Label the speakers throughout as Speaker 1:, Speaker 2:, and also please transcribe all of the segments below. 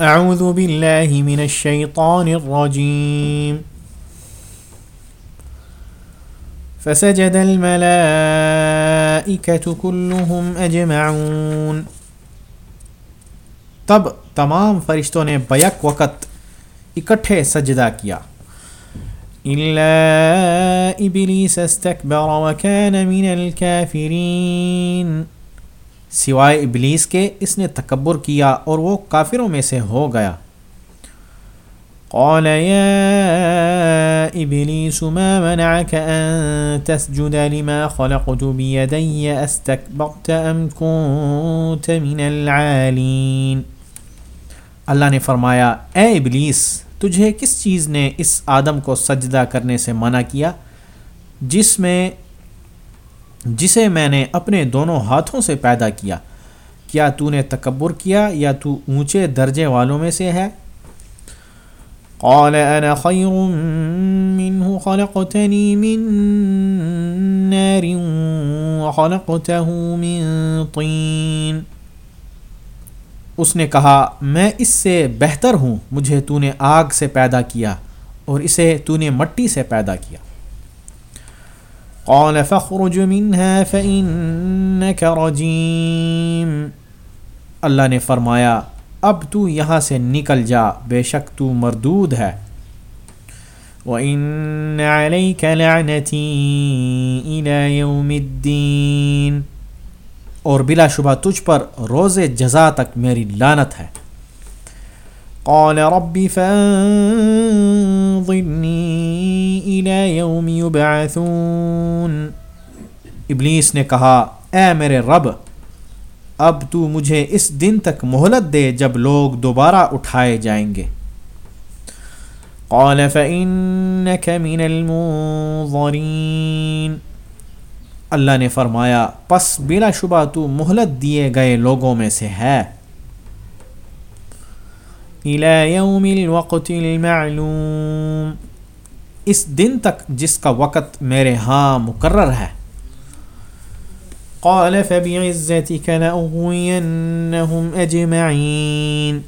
Speaker 1: اعوذ باللہ من الشیطان الرجیم فسجد الملائکة كلهم اجمعون تب تمام فرشتوں نے بیک وقت اکٹھے سجدہ کیا. إلا إبليس استكبر وكان من الكافرين. سوائے ابلیس کے اس نے تکبر کیا اور وہ کافروں میں سے ہو گیا۔ قال يا إبليس، ما منعك أن تسجد لما خلقت بيدي؟ أستكبرت أم كنت من العالين؟ اللہ نے فرمایا، اے ابلیس، تجھے کس چیز نے اس آدم کو سجدہ کرنے سے منع کیا؟ جس میں جسے میں نے اپنے دونوں ہاتھوں سے پیدا کیا۔ کیا تو نے تکبر کیا یا تو اونچے درجے والوں میں سے ہے؟ قال انا خیر منه خلقتنی من نار وخلقته من طین۔ اس نے کہا، میں اس سے بہتر ہوں، مجھے تو نے آگ سے پیدا کیا اور اسے تو نے مٹی سے پیدا کیا۔ قال فخرج منها فإنك رجيم۔ اللہ نے فرمایا، اب تو یہاں سے نکل جا، بے شک تو مردود ہے۔ وَإِنَّ عَلَيْكَ لَعْنَتِي إِلَى يَوْمِ الدِّينِ۔ اور بلا شبہ تجھ پر روز جزا تک میری لانت ہے۔ قال رب الى يوم يبعثون. ابلیس نے کہا، اے میرے رب، اب تو مجھے اس دن تک مہلت دے جب لوگ دوبارہ اٹھائے جائیں گے۔ قال فإنك من المنظرين اللہ نے فرمایا، پس بلا شبہ تو مہلت دیے گئے لوگوں میں سے ہے۔ یوم الوقت المعلوم۔ اس دن تک جس کا وقت میرے ہاں مقرر ہے۔ قال فبعزتك لأغوينهم أجمعين۔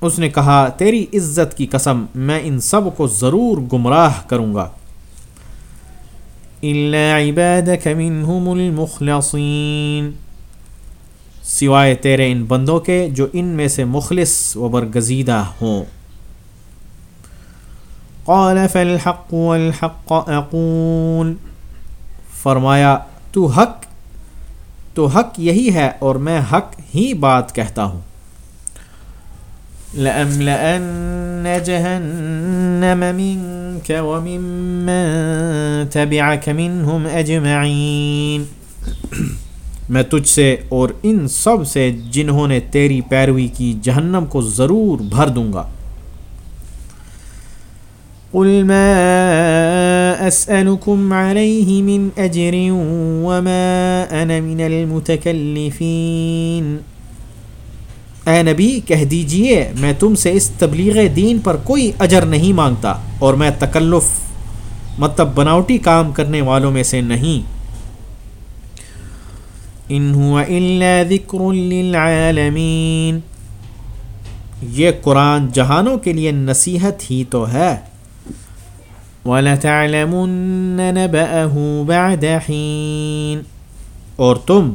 Speaker 1: اس نے کہا، تیری عزت کی قسم، میں ان سب کو ضرور گمراہ کروں گا۔ إلا عبادك منهم المخلصين۔ سوائے تیرے ان بندوں کے جو ان میں سے مخلص و برگزیدہ ہوں۔ قال، فالحق والحق اقول۔ فرمایا، تو حق تو حق یہی ہے اور میں حق ہی بات کہتا ہوں۔ لأملأن جهنم منك ومن من تبعك منهم أجمعين میں تجھ سے اور ان سب سے جنہوں نے تیری پیروی کی جہنم کو ضرور بھر دوں گا۔ قل ما اسألكم عليه من اجر وما انا من المتكلفين۔ اے نبی، کہہ دیجیے، میں تم سے اس تبلیغ دین پر کوئی اجر نہیں مانگتا اور میں تکلف مطلب بناوٹی کام کرنے والوں میں سے نہیں۔ ان هو الا ذکر للعالمین یہ قرآن جہانوں کے لیے نصیحت ہی تو ہے۔ وَلَتَعْلَمُنَّ نَبَأَهُ بَعْدَ حِينَ۔ اور تم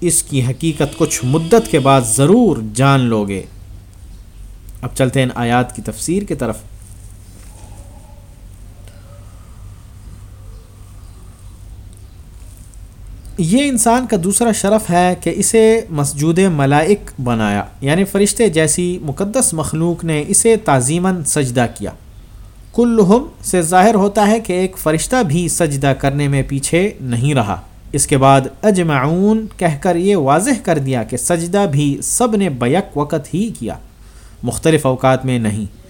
Speaker 1: اس کی حقیقت کچھ مدت کے بعد ضرور جان لو گے اب چلتے ہیں آیات کی تفسیر کی طرف۔ یہ انسان کا دوسرا شرف ہے کہ اسے مسجود ملائک بنایا یعنی فرشتے جیسی مقدس مخلوق نے اسے تعظیماً سجدہ کیا۔ کلہم سے ظاہر ہوتا ہے کہ ایک فرشتہ بھی سجدہ کرنے میں پیچھے نہیں رہا۔ اس کے بعد اجمعون کہہ کر یہ واضح کر دیا کہ سجدہ بھی سب نے بیک وقت ہی کیا۔ مختلف اوقات میں نہیں۔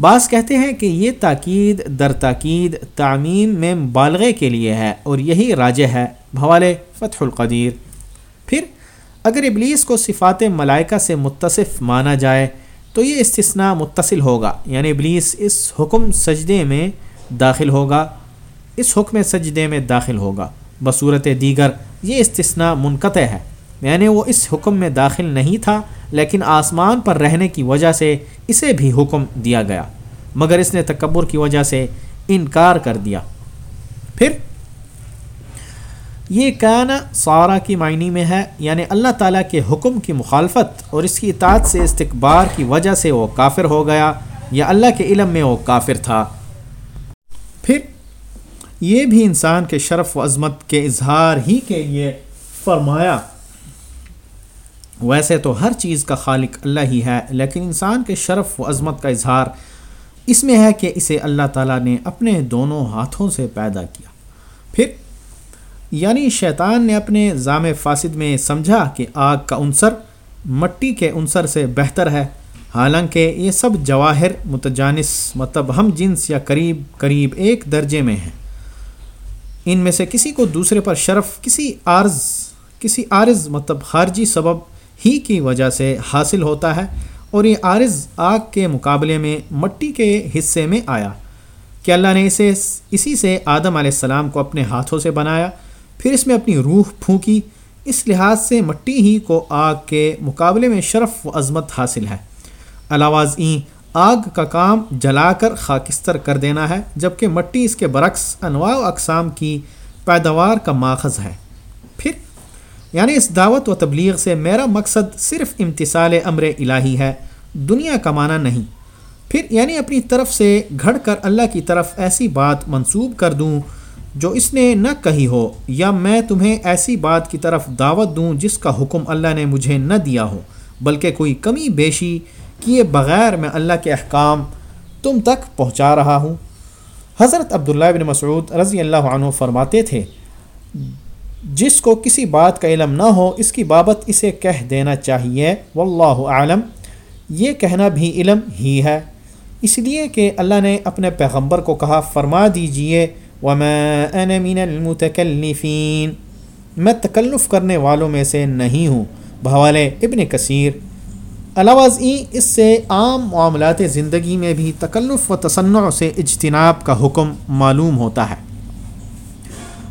Speaker 1: بعض کہتے ہیں کہ یہ تاکید در تاکید تعمیم میں بالغے کے لیے ہے اور یہی راجہ ہے۔ بھوالے فتح القدیر۔ پھر اگر ابلیس کو صفات ملائکہ سے متصف مانا جائے تو یہ استثناء متصل ہوگا یعنی ابلیس اس حکم سجدے میں داخل ہوگا۔ اس حکم سجدے میں داخل ہوگا۔ بصورت دیگر یہ استثناء منقطع ہے۔ یعنی وہ اس حکم میں داخل نہیں تھا، لیکن آسمان پر رہنے کی وجہ سے اسے بھی حکم دیا گیا۔ مگر اس نے تکبر کی وجہ سے انکار کر دیا۔ پھر یہ کانا سارا کی معنی میں ہے یعنی اللہ تعالیٰ کے حکم کی مخالفت اور اس کی اطاعت سے استقبار کی وجہ سے وہ کافر ہو گیا یا اللہ کے علم میں وہ کافر تھا۔ پھر یہ بھی انسان کے شرف و عظمت کے اظہار ہی کے لیے فرمایا۔ ویسے تو ہر چیز کا خالق اللہ ہی ہے، لیکن انسان کے شرف و عظمت کا اظہار اس میں ہے کہ اسے اللہ تعالیٰ نے اپنے دونوں ہاتھوں سے پیدا کیا۔ پھر یعنی شیطان نے اپنے ضام فاسد میں سمجھا کہ آگ کا عنصر مٹی کے عنصر سے بہتر ہے۔ حالانکہ یہ سب جواہر، متجانس مطلب ہم جنس یا قریب قریب ایک درجے میں ہیں۔ ان میں سے کسی کو دوسرے پر شرف، کسی عارض کسی عارض مطلب خارجی سبب ہی کی وجہ سے حاصل ہوتا ہے اور یہ عارض آگ کے مقابلے میں مٹی کے حصے میں آیا۔ کہ اللہ نے اسے اسی سے آدم علیہ السلام کو اپنے ہاتھوں سے بنایا، پھر اس میں اپنی روح پھونکی، اس لحاظ سے مٹی ہی کو آگ کے مقابلے میں شرف و عظمت حاصل ہے۔ علاوہ این، آگ کا کام جلا کر خاکستر کر دینا ہے، جبکہ مٹی اس کے برعکس انواع و اقسام کی پیداوار کا ماخذ ہے۔ پھر یعنی اس دعوت و تبلیغ سے میرا مقصد صرف امتصال امر الہی ہے، دنیا کمانا نہیں۔ پھر یعنی اپنی طرف سے گھڑ کر اللہ کی طرف ایسی بات منسوب کر دوں جو اس نے نہ کہی ہو، یا میں تمہیں ایسی بات کی طرف دعوت دوں جس کا حکم اللہ نے مجھے نہ دیا ہو، بلکہ کوئی کمی بیشی کیے بغیر میں اللہ کے احکام تم تک پہنچا رہا ہوں۔ حضرت عبداللہ بن مسعود رضی اللہ عنہ فرماتے تھے جس کو کسی بات کا علم نہ ہو، اس کی بابت اسے کہہ دینا چاہیے۔ واللہ عالم یہ کہنا بھی علم ہی ہے۔ اس لیے کہ اللہ نے اپنے پیغمبر کو کہا، فرما دیجیے، وما انا من المتکلفین میں تکلف کرنے والوں میں سے نہیں ہوں۔ بھوالے ابن کثیر۔ علاوہ اس سے عام معاملات زندگی میں بھی تکلف و تصنع سے اجتناب کا حکم معلوم ہوتا ہے۔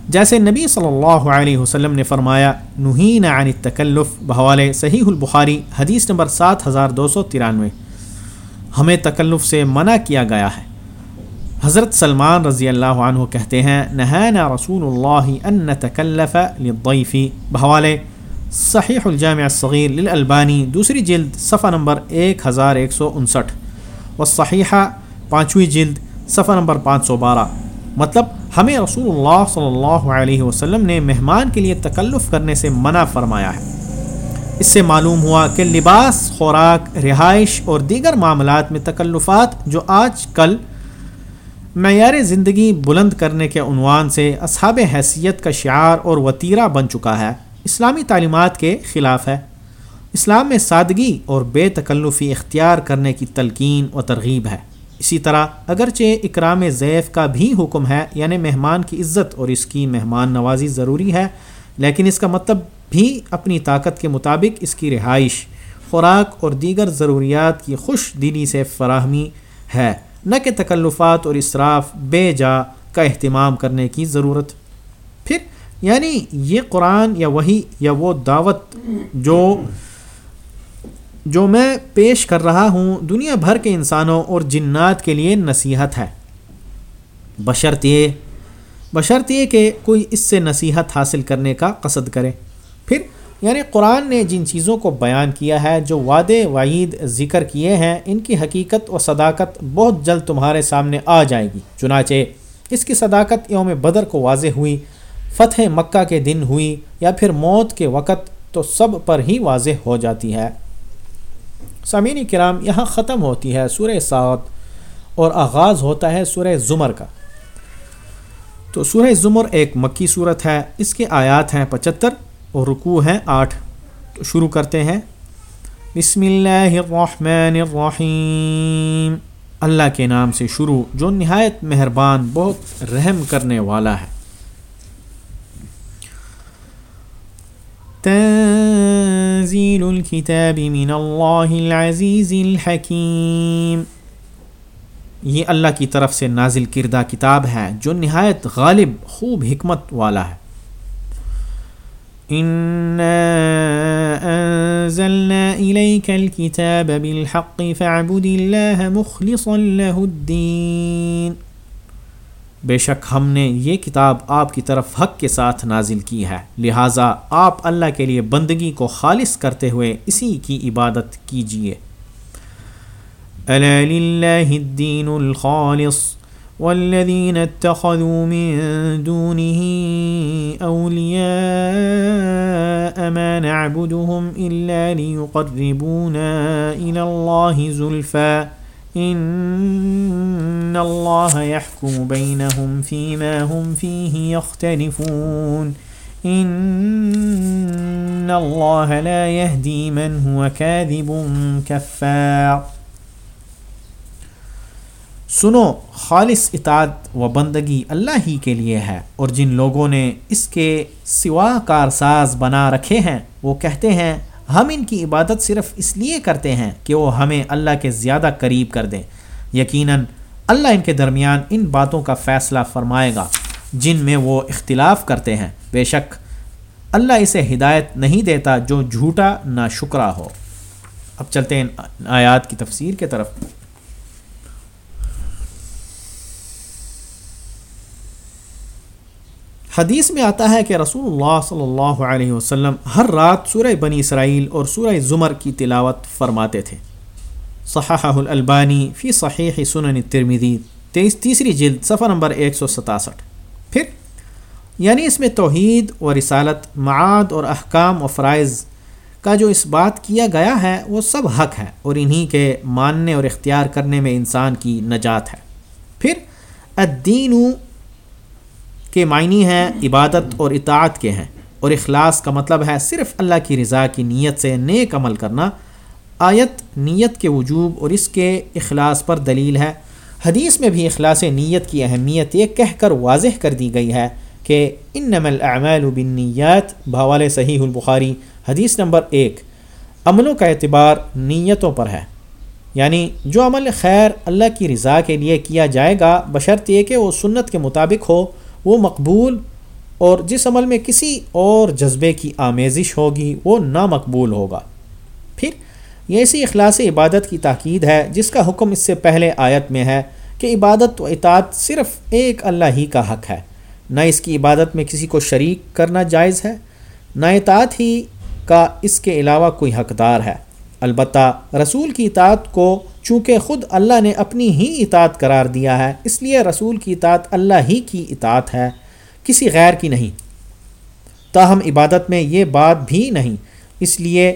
Speaker 1: جیسے نبی صلی اللہ علیہ وسلم نے فرمایا نہین عن التکلف، بحوالے صحیح البخاری، حدیث نمبر سات ہزار دو سو ترانوے۔ ہمیں تکلف سے منع کیا گیا ہے۔ حضرت سلمان رضی اللہ عنہ کہتے ہیں نہینا رسول اللہ ان تکلف للضیفی بحوالے، صحیح الجامع الصغیر للالبانی، دوسری جلد، صفحہ نمبر ایک ہزار ایک سو انسٹھ۔ و صحیحہ پانچویں جلد، صفحہ نمبر پانچ سو بارہ۔ مطلب ہمیں رسول اللہ صلی اللہ علیہ وسلم نے مہمان کے لیے تکلف کرنے سے منع فرمایا ہے۔ اس سے معلوم ہوا کہ لباس، خوراک، رہائش اور دیگر معاملات میں تکلفات جو آج کل معیار زندگی بلند کرنے کے عنوان سے اصحاب حیثیت کا شعار اور وطیرہ بن چکا ہے، اسلامی تعلیمات کے خلاف ہے۔ اسلام میں سادگی اور بے تکلفی اختیار کرنے کی تلقین و ترغیب ہے۔ اسی طرح اگرچہ اکرام ضیف کا بھی حکم ہے یعنی مہمان کی عزت اور اس کی مہمان نوازی ضروری ہے، لیکن اس کا مطلب بھی اپنی طاقت کے مطابق اس کی رہائش، خوراک اور دیگر ضروریات کی خوش دلی سے فراہمی ہے۔ نہ کہ تکلفات اور اصراف بے جا کا اہتمام کرنے کی ضرورت۔ پھر یعنی یہ قرآن یا وہی یا وہ دعوت جو جو میں پیش کر رہا ہوں دنیا بھر کے انسانوں اور جنات کے لیے نصیحت ہے۔ بشرط یہ بشرط یہ کہ کوئی اس سے نصیحت حاصل کرنے کا قصد کرے۔ پھر یعنی قرآن نے جن چیزوں کو بیان کیا ہے، جو وعدے وعید ذکر کیے ہیں، ان کی حقیقت و صداقت بہت جلد تمہارے سامنے آ جائے گی۔ چنانچہ، اس کی صداقت یوم بدر کو واضح ہوئی، فتح مکہ کے دن ہوئی، یا پھر موت کے وقت تو سب پر ہی واضح ہو جاتی ہے۔ سامعین کرام، یہاں ختم ہوتی ہے سورہ سات اور آغاز ہوتا ہے سورہ زمر کا۔ تو سورہ زمر ایک مکی صورت ہے، اس کے آیات ہیں پچہتر اور رکوع ہیں آٹھ۔ تو شروع کرتے ہیں۔ بسم اللہ الرحمن الرحیم۔ اللہ کے نام سے شروع، جو نہایت مہربان، بہت رحم کرنے والا ہے۔ تنزيل الكتاب من الله العزيز الحكيم۔ یہ اللہ کی طرف سے نازل کردہ کتاب ہے، جو نہایت غالب، خوب حکمت والا ہے۔ أنزلنا إليك الكتاب بالحق فاعبد الله مخلصا له الدين۔ بے شک ہم نے یہ کتاب آپ کی طرف حق کے ساتھ نازل کی ہے۔ لہٰذا آپ اللہ کے لیے بندگی کو خالص کرتے ہوئے اسی کی عبادت کیجیے الدین الخالص والذين اتخذوا من دونه أولياء ما نعبدهم إلا ليقربونا إلى الله زلفى إن الله يحكم بينهم فيما هم فيه يختلفون إن الله لا يهدي من هو كاذب كفار سنو، خالص اطاعت و بندگی اللہ ہی کے لیے ہے اور جن لوگوں نے اس کے سوا کار ساز بنا رکھے ہیں، وہ کہتے ہیں ہم ان کی عبادت صرف اس لیے کرتے ہیں کہ وہ ہمیں اللہ کے زیادہ قریب کر دیں۔ یقیناً اللہ ان کے درمیان ان باتوں کا فیصلہ فرمائے گا جن میں وہ اختلاف کرتے ہیں۔ بے شک اللہ اسے ہدایت نہیں دیتا جو جھوٹا نہ شکرا ہو۔ اب چلتے ہیں آیات کی تفسیر کے طرف۔ حدیث میں آتا ہے کہ رسول اللہ صلی اللہ علیہ وسلم ہر رات سورہ بنی اسرائیل اور سورہ زمر کی تلاوت فرماتے تھے۔ صحاح الالبانی فی صحیح سنن ترمیدی تیس تیسری جلد، صفحہ نمبر ایک سو ستاسٹھ۔ پھر یعنی اس میں توحید و رسالت، معاد اور احکام و فرائض کا جو اس بات کیا گیا ہے، وہ سب حق ہے اور انہی کے ماننے اور اختیار کرنے میں انسان کی نجات ہے۔ پھر الدین کے معنی ہیں عبادت اور اطاعت کے ہیں۔ اور اخلاص کا مطلب ہے صرف اللہ کی رضا کی نیت سے نیک عمل کرنا۔ آیت نیت کے وجوب اور اس کے اخلاص پر دلیل ہے۔ حدیث میں بھی اخلاص نیت کی اہمیت یہ کہہ کر واضح کر دی گئی ہے کہ ان نمل اعمال بالنیات بھوال صحیح البخاری، حدیث نمبر ایک۔ عملوں کا اعتبار نیتوں پر ہے۔ یعنی جو عمل خیر اللہ کی رضا کے لیے کیا جائے گا، بشرط یہ کہ وہ سنت کے مطابق ہو۔ وہ مقبول اور جس عمل میں کسی اور جذبے کی آمیزش ہوگی، وہ نامقبول ہوگا۔ پھر یہ ایسی اخلاص عبادت کی تاکید ہے، جس کا حکم اس سے پہلے آیت میں ہے کہ عبادت و اطاعت صرف ایک اللہ ہی کا حق ہے۔ نہ اس کی عبادت میں کسی کو شریک کرنا جائز ہے، نہ اطاعت ہی کا اس کے علاوہ کوئی حقدار ہے۔ البتہ رسول کی اطاعت کو چونکہ خود اللہ نے اپنی ہی اطاعت قرار دیا ہے، اس لیے رسول کی اطاعت اللہ ہی کی اطاعت ہے، کسی غیر کی نہیں۔ تاہم عبادت میں یہ بات بھی نہیں، اس لیے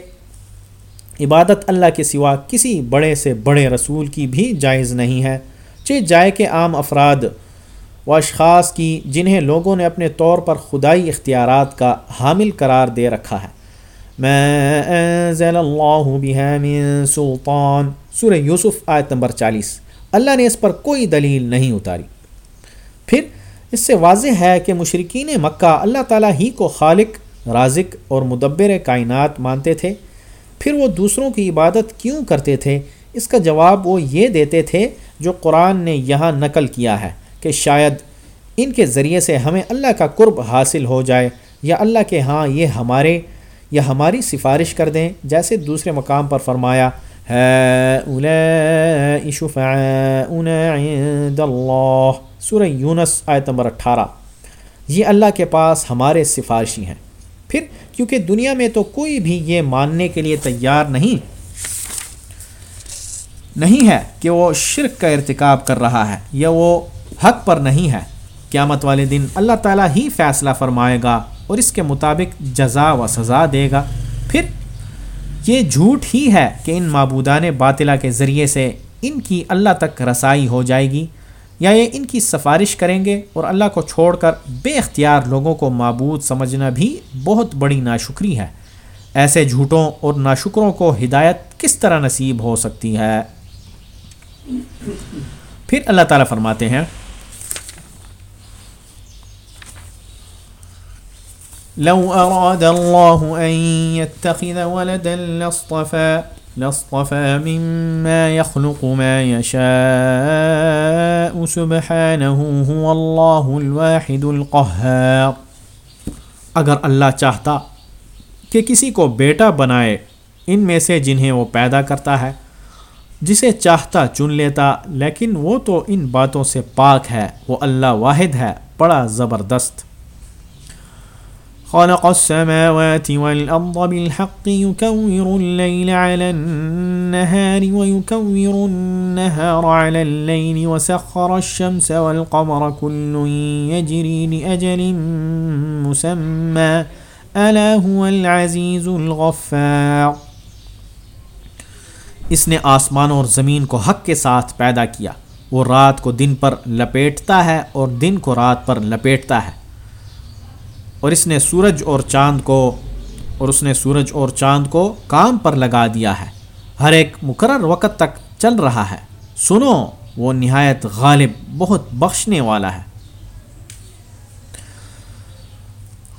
Speaker 1: عبادت اللہ کے سوا کسی بڑے سے بڑے رسول کی بھی جائز نہیں ہے۔ چہ جائے کہ عام افراد و اشخاص کی جنہیں لوگوں نے اپنے طور پر خدائی اختیارات کا حامل قرار دے رکھا ہے۔ ما انزل اللہ بها من سلطان سورہ یوسف آیت نمبر چالیس۔ اللہ نے اس پر کوئی دلیل نہیں اتاری۔ پھر اس سے واضح ہے کہ مشرقین مکہ اللہ تعالیٰ ہی کو خالق، رازق اور مدبر کائنات مانتے تھے۔ پھر وہ دوسروں کی عبادت کیوں کرتے تھے؟ اس کا جواب وہ یہ دیتے تھے جو قرآن نے یہاں نقل کیا ہے کہ شاید ان کے ذریعے سے ہمیں اللہ کا قرب حاصل ہو جائے یا اللہ کے ہاں یہ ہمارے یا ہماری سفارش کر دیں، جیسے دوسرے مقام پر فرمایا، ہے سورہ یونس، آیت نمبر اٹھارہ۔ یہ اللہ کے پاس ہمارے سفارشی ہیں۔ پھر، کیونکہ دنیا میں تو کوئی بھی یہ ماننے کے لیے تیار نہیں نہیں ہے کہ وہ شرک کا ارتکاب کر رہا ہے یا وہ حق پر نہیں ہے، قیامت والے دن اللہ تعالیٰ ہی فیصلہ فرمائے گا۔ اور اس کے مطابق جزا و سزا دے گا۔ پھر یہ جھوٹ ہی ہے کہ ان معبودان باطلہ کے ذریعے سے ان کی اللہ تک رسائی ہو جائے گی، یا یہ ان کی سفارش کریں گے اور اللہ کو چھوڑ کر بے اختیار لوگوں کو معبود سمجھنا بھی بہت بڑی ناشکری ہے۔ ایسے جھوٹوں اور ناشکروں کو ہدایت کس طرح نصیب ہو سکتی ہے؟ پھر اللہ تعالیٰ فرماتے ہیں لو أراد الله أن يتخذ ولدا لاصطفى لاصطفى مما يخلق ما يشاء. سبحانه هو الله الواحد القهار. اگر اللہ چاہتا کہ کسی کو بیٹا بنائے، ان میں سے جنہیں وہ پیدا کرتا ہے، جسے چاہتا چن لیتا، لیکن وہ تو ان باتوں سے پاک ہے، وہ اللہ واحد ہے، بڑا زبردست۔ خلق السماوات والأرض بالحق، يكور الليل على النهار ويكور النهار على الليل وسخر الشمس والقمر، كل يجري لأجل مسمى. ألا هو العزيز الغفار. اس نے آسمان اور زمین کو حق کے ساتھ پیدا کیا۔ وہ رات کو دن پر لپیٹتا ہے اور دن کو رات پر لپیٹتا ہے۔ اور اس نے سورج اور چاند کو اور اس نے سورج اور چاند کو کام پر لگا دیا ہے۔ ہر ایک مقرر وقت تک چل رہا ہے۔ سنو، وہ نہایت غالب، بہت بخشنے والا ہے۔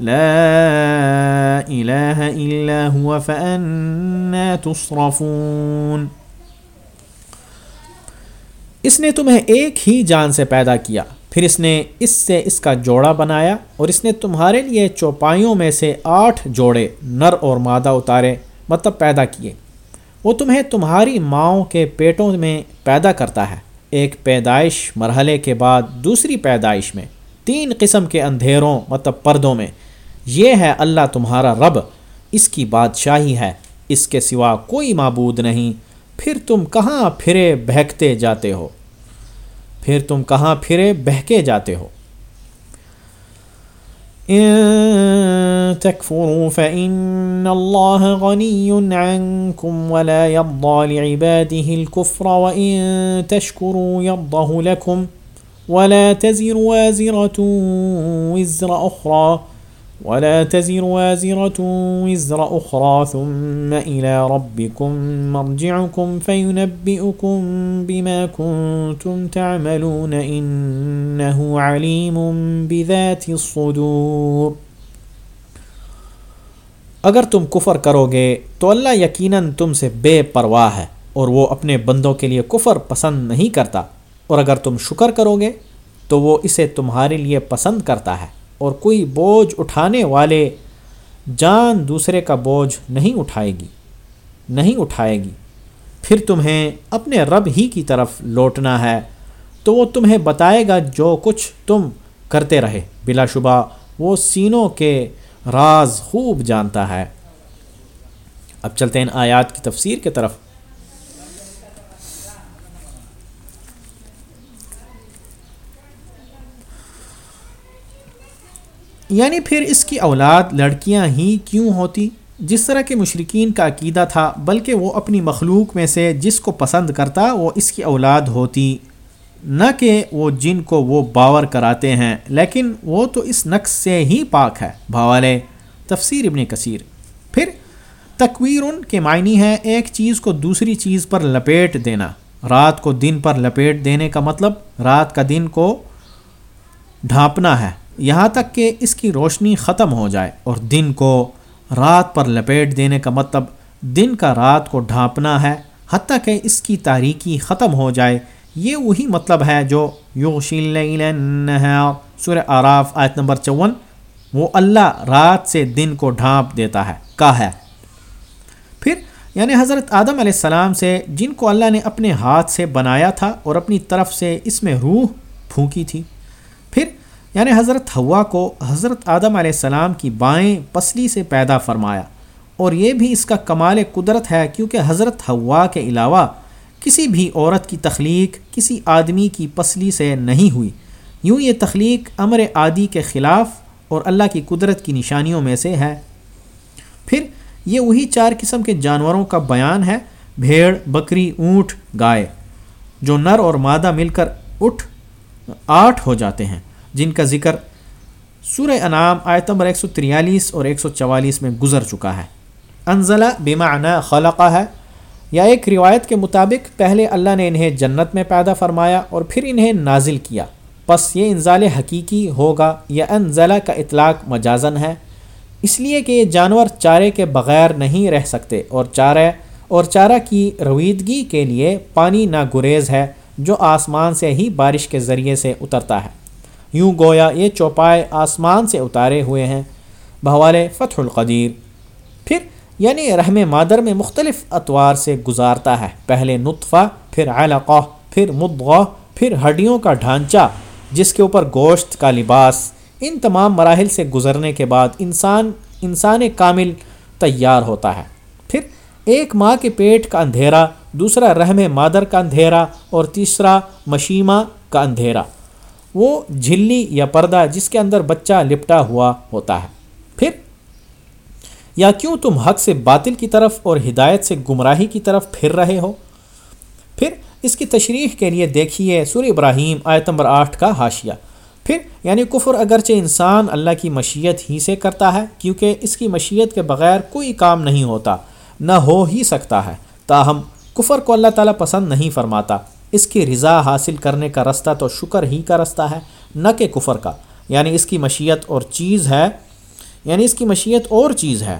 Speaker 1: لا الہ الا هو فأنا تصرفون۔ اس نے تمہیں ایک ہی جان سے پیدا کیا، پھر اس نے اس سے اس کا جوڑا بنایا اور اس نے تمہارے لیے چوپائیوں میں سے آٹھ جوڑے نر اور مادہ اتارے مطلب پیدا کیے۔ وہ تمہیں تمہاری ماؤں کے پیٹوں میں پیدا کرتا ہے۔ ایک پیدائش مرحلے کے بعد دوسری پیدائش میں، تین قسم کے اندھیروں مطلب پردوں میں یہ ہے اللہ تمہارا رب، اس کی بادشاہی ہے، اس کے سوا کوئی معبود نہیں۔ پھر تم کہاں پھرے بہکتے جاتے ہو؟ پھر تم کہاں پھرے بہکے جاتے ہو؟ تكفروا فإن الله غني عنكم ولا يرضى لعباده الكفر وإن تشكروا يرضه لكم ولا تزر وازرة وزر أخرى ولا تزر وازرة وزر أخرى ثم إلى ربكم مرجعكم فينبئكم بما كنتم تعملون إنه عليم بذات الصدور اگر تم کفر کرو گے تو اللہ یقیناً تم سے بے پرواہ ہے اور وہ اپنے بندوں کے لیے کفر پسند نہیں کرتا اور اگر تم شکر کرو گے تو وہ اسے تمہارے لیے پسند کرتا ہے اور کوئی بوجھ اٹھانے والے جان دوسرے کا بوجھ نہیں اٹھائے گی، نہیں اٹھائے گی۔ پھر تمہیں اپنے رب ہی کی طرف لوٹنا ہے، تو وہ تمہیں بتائے گا جو کچھ تم کرتے رہے۔ بلا شبہ وہ سینوں کے راز خوب جانتا ہے۔ اب چلتے ہیں آیات کی تفسیر کی طرف۔ یعنی پھر اس کی اولاد لڑکیاں ہی کیوں ہوتی؟ جس طرح کے مشرقین کا عقیدہ تھا، بلکہ وہ اپنی مخلوق میں سے جس کو پسند کرتا، وہ اس کی اولاد ہوتی۔ نہ کہ وہ جن کو وہ باور کراتے ہیں، لیکن وہ تو اس نقص سے ہی پاک ہے۔ بھاوالے، تفسیر ابن کثیر۔ پھر، تکویر ان کے معنی ہے ایک چیز کو دوسری چیز پر لپیٹ دینا۔ رات کو دن پر لپیٹ دینے کا مطلب رات کا دن کو ڈھانپنا ہے۔ یہاں تک کہ اس کی روشنی ختم ہو جائے اور دن کو رات پر لپیٹ دینے کا مطلب دن کا رات کو ڈھانپنا ہے، حتیٰ کہ اس کی تاریکی ختم ہو جائے۔ یہ وہی مطلب ہے جو سورہ آراف آیت نمبر چون، وہ اللہ رات سے دن کو ڈھانپ دیتا ہے، کا ہے۔ پھر یعنی حضرت آدم علیہ السلام سے جن کو اللہ نے اپنے ہاتھ سے بنایا تھا اور اپنی طرف سے اس میں روح پھونکی تھی۔ یعنی حضرت ہوا کو حضرت آدم علیہ السلام کی بائیں پسلی سے پیدا فرمایا۔ اور یہ بھی اس کا کمال قدرت ہے کیونکہ حضرت ہوا کے علاوہ کسی بھی عورت کی تخلیق کسی آدمی کی پسلی سے نہیں ہوئی۔ یوں یہ تخلیق امر عادی کے خلاف اور اللہ کی قدرت کی نشانیوں میں سے ہے۔ پھر یہ وہی چار قسم کے جانوروں کا بیان ہے، بھیڑ، بکری، اونٹ، گائے۔ جو نر اور مادہ مل کر اٹھ، آٹھ ہو جاتے ہیں۔ جن کا ذکر سورہ انعام آیت نمبر 143 اور 144 میں گزر چکا ہے۔ انزلہ بیمعنی خلقہ ہے یا ایک روایت کے مطابق پہلے اللہ نے انہیں جنت میں پیدا فرمایا اور پھر انہیں نازل کیا۔ پس یہ انزال حقیقی ہوگا یا انزلہ کا اطلاق مجازن ہے۔ اس لیے کہ یہ جانور چارے کے بغیر نہیں رہ سکتے اور چارہ اور چارہ کی رویدگی کے لیے پانی نہ گریز ہے جو آسمان سے ہی بارش کے ذریعے سے اترتا ہے۔ یوں گویا یہ چوپائے آسمان سے اتارے ہوئے ہیں۔ بہوالے فتح القدیر۔ پھر یعنی رحم مادر میں مختلف اطوار سے گزارتا ہے۔ پہلے نطفہ، پھر علقہ، پھر مدغہ پھر ہڈیوں کا ڈھانچہ، جس کے اوپر گوشت کا لباس۔ ان تمام مراحل سے گزرنے کے بعد انسان انسان کامل تیار ہوتا ہے۔ پھر ایک ماں کے پیٹ کا اندھیرا، دوسرا رحم مادر کا اندھیرا، اور تیسرا مشیمہ کا اندھیرا۔ وہ جھلی یا پردہ جس کے اندر بچہ لپٹا ہوا ہوتا ہے۔ پھر؟ یا کیوں تم حق سے باطل کی طرف اور ہدایت سے گمراہی کی طرف پھر رہے ہو؟ پھر اس کی تشریح کے لیے دیکھیے سور ابراہیم آیت نمبر آٹھ کا حاشیہ۔ پھر یعنی کفر اگرچہ انسان اللہ کی مشیت ہی سے کرتا ہے، کیونکہ اس کی مشیت کے بغیر کوئی کام نہیں ہوتا، نہ ہو ہی سکتا ہے۔ تاہم، کفر کو اللہ تعالیٰ پسند نہیں فرماتا۔ اس کی رضا حاصل کرنے کا رستہ تو شکر ہی کا رستہ ہے، نہ کہ کفر کا۔ یعنی اس کی مشیت اور چیز ہے یعنی اس کی مشیت اور چیز ہے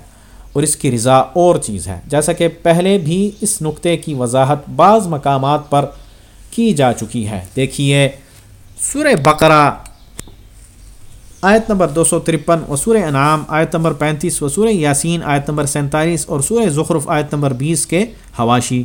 Speaker 1: اور اس کی رضا اور چیز ہے۔ جیسا کہ پہلے بھی اس نقطے کی وضاحت بعض مقامات پر کی جا چکی ہے۔ دیکھیے سورہ بقرہ آیت نمبر دو سو ترپن و سورہ انعام آیت نمبر پینتیس و سورہ یاسین آیت نمبر سینتالیس اور سورہ زخرف آیت نمبر بیس کے حواشی۔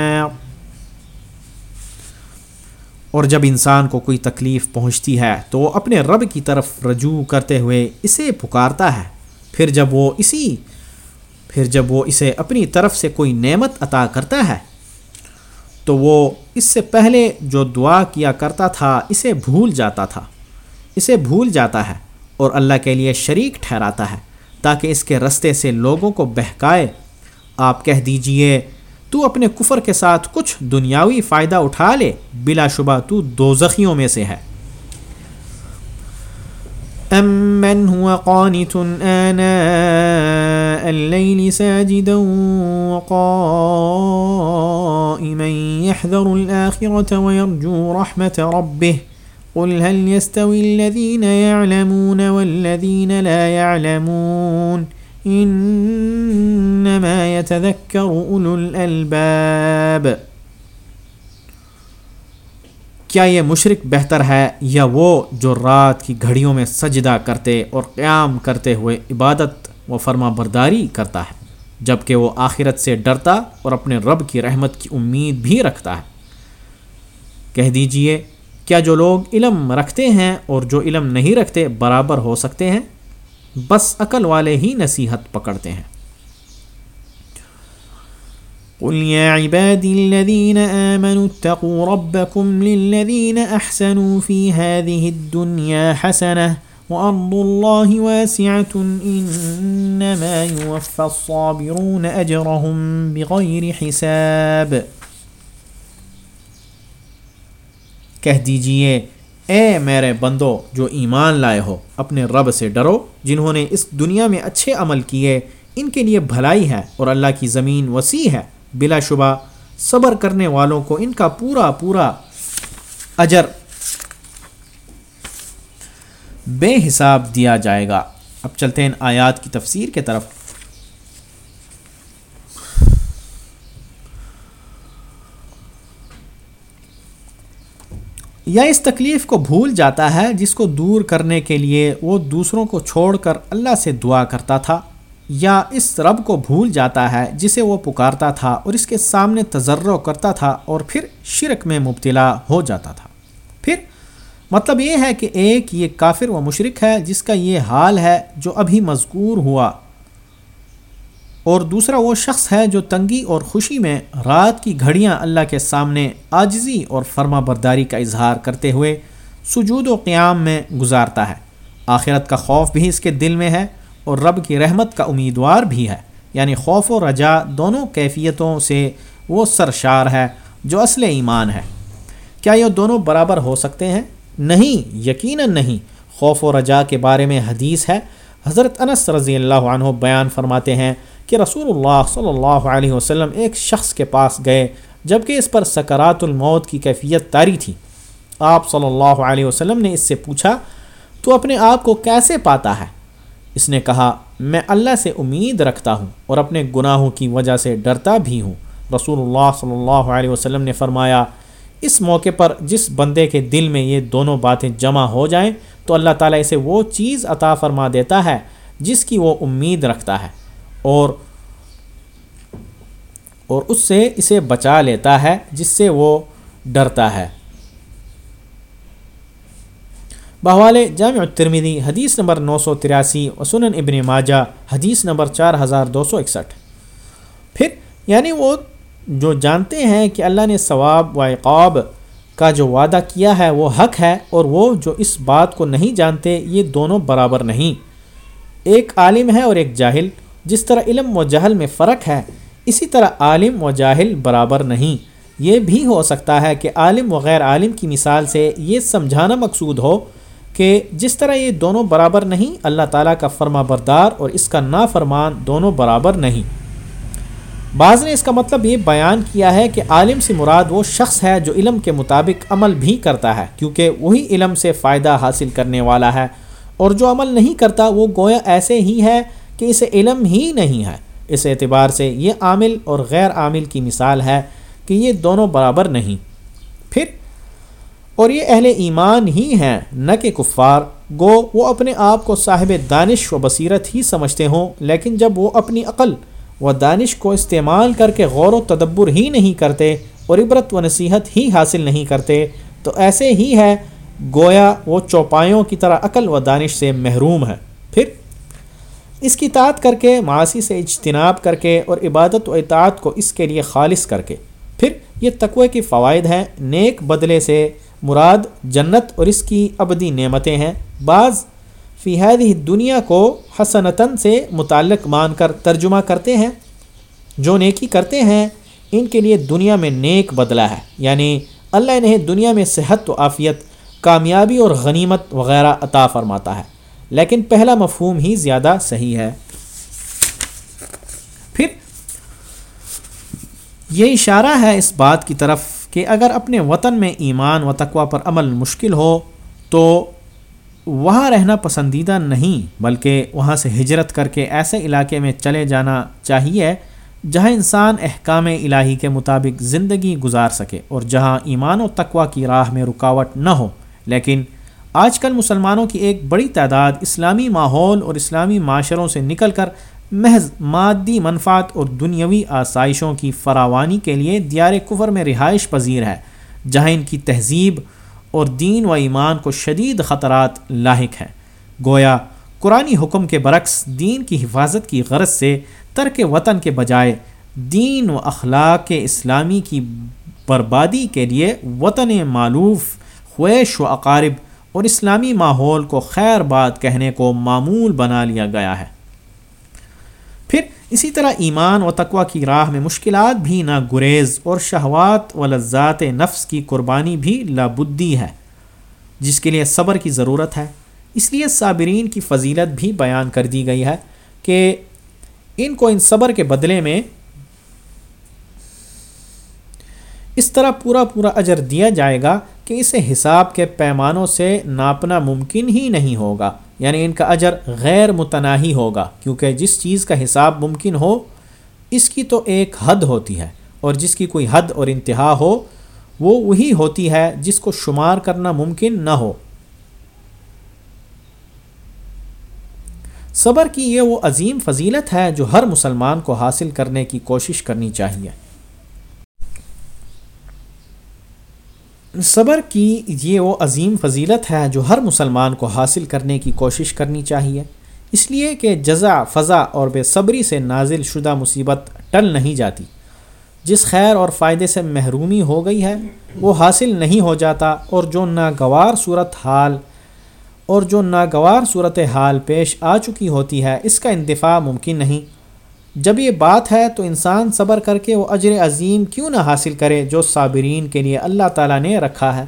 Speaker 1: اور جب انسان کو کوئی تکلیف پہنچتی ہے تو وہ اپنے رب کی طرف رجوع کرتے ہوئے اسے پکارتا ہے۔ پھر جب وہ اسی پھر جب وہ اسے اپنی طرف سے کوئی نعمت عطا کرتا ہے، تو وہ اس سے پہلے جو دعا کیا کرتا تھا، اسے بھول جاتا تھا۔ اسے بھول جاتا ہے اور اللہ کے لیے شریک ٹھہراتا ہے تاکہ اس کے رستے سے لوگوں کو بہکائے۔ آپ کہہ دیجیے تو اپنے کفر کے ساتھ کچھ دنیاوی فائدہ اٹھا لے، بلا شبہ تو دو زخیوں میں سے ہے۔ امن هو قانت آناء الليل ساجدا وقائما يحذر الآخرة ويرجو رحمة ربه قل هل يستوي الذين يعلمون والذين لا يعلمون انما يتذكر اولو الالباب کیا یہ مشرق بہتر ہے یا وہ جو رات کی گھڑیوں میں سجدہ کرتے اور قیام کرتے ہوئے عبادت و فرما برداری کرتا ہے جبکہ وہ آخرت سے ڈرتا اور اپنے رب کی رحمت کی امید بھی رکھتا ہے؟ کہہ دیجیے، کیا جو لوگ علم رکھتے ہیں اور جو علم نہیں رکھتے برابر ہو سکتے ہیں؟ بس عقل والے ہی نصیحت پکڑتے ہیں۔ قل يا عبادي الذين آمنوا اتقوا ربكم للذين أحسنوا في هذه الدنيا حسنة وأرض الله واسعة إنما يوفى الصابرون أجرهم بغير حساب۔ کہہ دیجیے اے میرے بندو، جو ایمان لائے ہو، اپنے رب سے ڈرو، جنہوں نے اس دنیا میں اچھے عمل کیے، ان کے لیے بھلائی ہے اور اللہ کی زمین وسیع ہے۔ بلا شبہ، صبر کرنے والوں کو ان کا پورا پورا اجر بے حساب دیا جائے گا۔ اب چلتے ہیں آیات کی تفسیر کے طرف۔ یا اس تکلیف کو بھول جاتا ہے جس کو دور کرنے کے لیے وہ دوسروں کو چھوڑ کر اللہ سے دعا کرتا تھا، یا اس رب کو بھول جاتا ہے جسے وہ پکارتا تھا اور اس کے سامنے تجرع کرتا تھا اور پھر شرک میں مبتلا ہو جاتا تھا۔ پھر مطلب یہ ہے کہ ایک یہ کافر و مشرق ہے جس کا یہ حال ہے جو ابھی مذکور ہوا۔ اور دوسرا وہ شخص ہے جو تنگی اور خوشی میں رات کی گھڑیاں اللہ کے سامنے آجزی اور فرما برداری کا اظہار کرتے ہوئے سجود و قیام میں گزارتا ہے۔ آخرت کا خوف بھی اس کے دل میں ہے اور رب کی رحمت کا امیدوار بھی ہے۔ یعنی خوف و رجا دونوں کیفیتوں سے وہ سرشار ہے جو اصل ایمان ہے۔ کیا یہ دونوں برابر ہو سکتے ہیں؟ نہیں، یقیناً نہیں۔ خوف و رجا کے بارے میں حدیث ہے۔ حضرت انس رضی اللہ عنہ بیان فرماتے ہیں کہ رسول اللہ صلی اللہ علیہ وسلم ایک شخص کے پاس گئے جبکہ اس پر سکرات الموت کی کیفیت تاری تھی۔ آپ صلی اللہ علیہ وسلم نے اس سے پوچھا، تو اپنے آپ کو کیسے پاتا ہے؟ اس نے کہا، میں اللہ سے امید رکھتا ہوں اور اپنے گناہوں کی وجہ سے ڈرتا بھی ہوں۔ رسول اللہ صلی اللہ علیہ وسلم نے فرمایا، اس موقع پر جس بندے کے دل میں یہ دونوں باتیں جمع ہو جائیں، تو اللہ تعالیٰ اسے وہ چیز عطا فرما دیتا ہے جس کی وہ امید رکھتا ہے۔ اور اور اس سے اسے بچا لیتا ہے، جس سے وہ ڈرتا ہے۔ بہوال جامع الترمیدی حدیث نمبر نو سو تراسی وسن ابن ماجہ، حدیث نمبر چار ہزار دو سو اکسٹھ۔ پھر یعنی وہ جو جانتے ہیں کہ اللہ نے ثواب و عقاب کا جو وعدہ کیا ہے، وہ حق ہے، اور وہ جو اس بات کو نہیں جانتے، یہ دونوں برابر نہیں۔ ایک عالم ہے اور ایک جاہل۔ جس طرح علم و جہل میں فرق ہے، اسی طرح عالم و جاہل برابر نہیں۔ یہ بھی ہو سکتا ہے کہ عالم و غیر عالم کی مثال سے یہ سمجھانا مقصود ہو کہ جس طرح یہ دونوں برابر نہیں، اللہ تعالیٰ کا فرما بردار اور اس کا نافرمان دونوں برابر نہیں۔ بعض نے اس کا مطلب یہ بیان کیا ہے کہ عالم سے مراد وہ شخص ہے جو علم کے مطابق عمل بھی کرتا ہے، کیونکہ وہی علم سے فائدہ حاصل کرنے والا ہے۔ اور جو عمل نہیں کرتا، وہ گویا ایسے ہی ہے کہ اسے علم ہی نہیں ہے۔ اس اعتبار سے یہ عامل اور غیر عامل کی مثال ہے کہ یہ دونوں برابر نہیں۔ پھر، اور یہ اہل ایمان ہی ہیں، نہ کہ کفار۔ گو، وہ اپنے آپ کو صاحب دانش و بصیرت ہی سمجھتے ہوں، لیکن جب وہ اپنی عقل وہ دانش کو استعمال کر کے غور و تدبر ہی نہیں کرتے اور عبرت و نصیحت ہی حاصل نہیں کرتے، تو ایسے ہی ہے، گویا وہ چوپایوں کی طرح عقل و دانش سے محروم ہے۔ پھر اس کی اطاعت کر کے معاشی سے اجتناب کر کے اور عبادت و اطاعت کو اس کے لیے خالص کر کے۔ پھر یہ تقوی کی فوائد ہیں۔ نیک بدلے سے مراد جنت اور اس کی ابدی نعمتیں ہیں۔ بعض فی ہی دنیا کو حسنتاً سے متعلق مان کر ترجمہ کرتے ہیں۔ جو نیکی کرتے ہیں، ان کے لیے دنیا میں نیک بدلہ ہے۔ یعنی اللہ انہیں دنیا میں صحت و عافیت، کامیابی اور غنیمت وغیرہ عطا فرماتا ہے۔ لیکن پہلا مفہوم ہی زیادہ صحیح ہے۔ پھر یہ اشارہ ہے اس بات کی طرف کہ اگر اپنے وطن میں ایمان و تقوی پر عمل مشکل ہو تو وہاں رہنا پسندیدہ نہیں، بلکہ وہاں سے ہجرت کر کے ایسے علاقے میں چلے جانا چاہیے جہاں انسان احکام الہی کے مطابق زندگی گزار سکے اور جہاں ایمان و تقوا کی راہ میں رکاوٹ نہ ہو۔ لیکن آج کل مسلمانوں کی ایک بڑی تعداد اسلامی ماحول اور اسلامی معاشروں سے نکل کر محض مادی منفات اور دنیاوی آسائشوں کی فراوانی کے لیے دیار کفر میں رہائش پذیر ہے، جہاں ان کی تہذیب اور دین و ایمان کو شدید خطرات لاحق ہیں۔ گویا قرآن حکم کے برعکس دین کی حفاظت کی غرض سے ترک وطن کے بجائے دین و اخلاق اسلامی کی بربادی کے لیے وطن معلوف، خویش و اقارب اور اسلامی ماحول کو خیر بات کہنے کو معمول بنا لیا گیا ہے۔ پھر اسی طرح ایمان و تقوی کی راہ میں مشکلات بھی نہ گریز اور شہوات و لذات نفس کی قربانی بھی لابدی ہے، جس کے لیے صبر کی ضرورت ہے۔ اس لیے صابرین کی فضیلت بھی بیان کر دی گئی ہے کہ ان کو ان صبر کے بدلے میں اس طرح پورا پورا اجر دیا جائے گا کہ اسے حساب کے پیمانوں سے ناپنا ممکن ہی نہیں ہوگا یعنی ان کا اجر غیر متناہی ہوگا، کیونکہ جس چیز کا حساب ممکن ہو، اس کی تو ایک حد ہوتی ہے، اور جس کی کوئی حد اور انتہا ہو، وہ وہی ہوتی ہے جس کو شمار کرنا ممکن نہ ہو۔ صبر کی یہ وہ عظیم فضیلت ہے جو ہر مسلمان کو حاصل کرنے کی کوشش کرنی چاہیے۔ صبر کی یہ وہ عظیم فضیلت ہے جو ہر مسلمان کو حاصل کرنے کی کوشش کرنی چاہیے۔ اس لیے کہ جزا، فضا اور بے صبری سے نازل شدہ مصیبت ٹل نہیں جاتی۔ جس خیر اور فائدے سے محرومی ہو گئی ہے، وہ حاصل نہیں ہو جاتا۔ اور جو ناگوار صورت حال، اور جو ناگوار صورت حال پیش آ چکی ہوتی ہے، اس کا انتفاع ممکن نہیں۔ جب یہ بات ہے تو انسان صبر کر کے وہ اجر عظیم کیوں نہ حاصل کرے جو صابرین کے لیے اللہ تعالیٰ نے رکھا ہے؟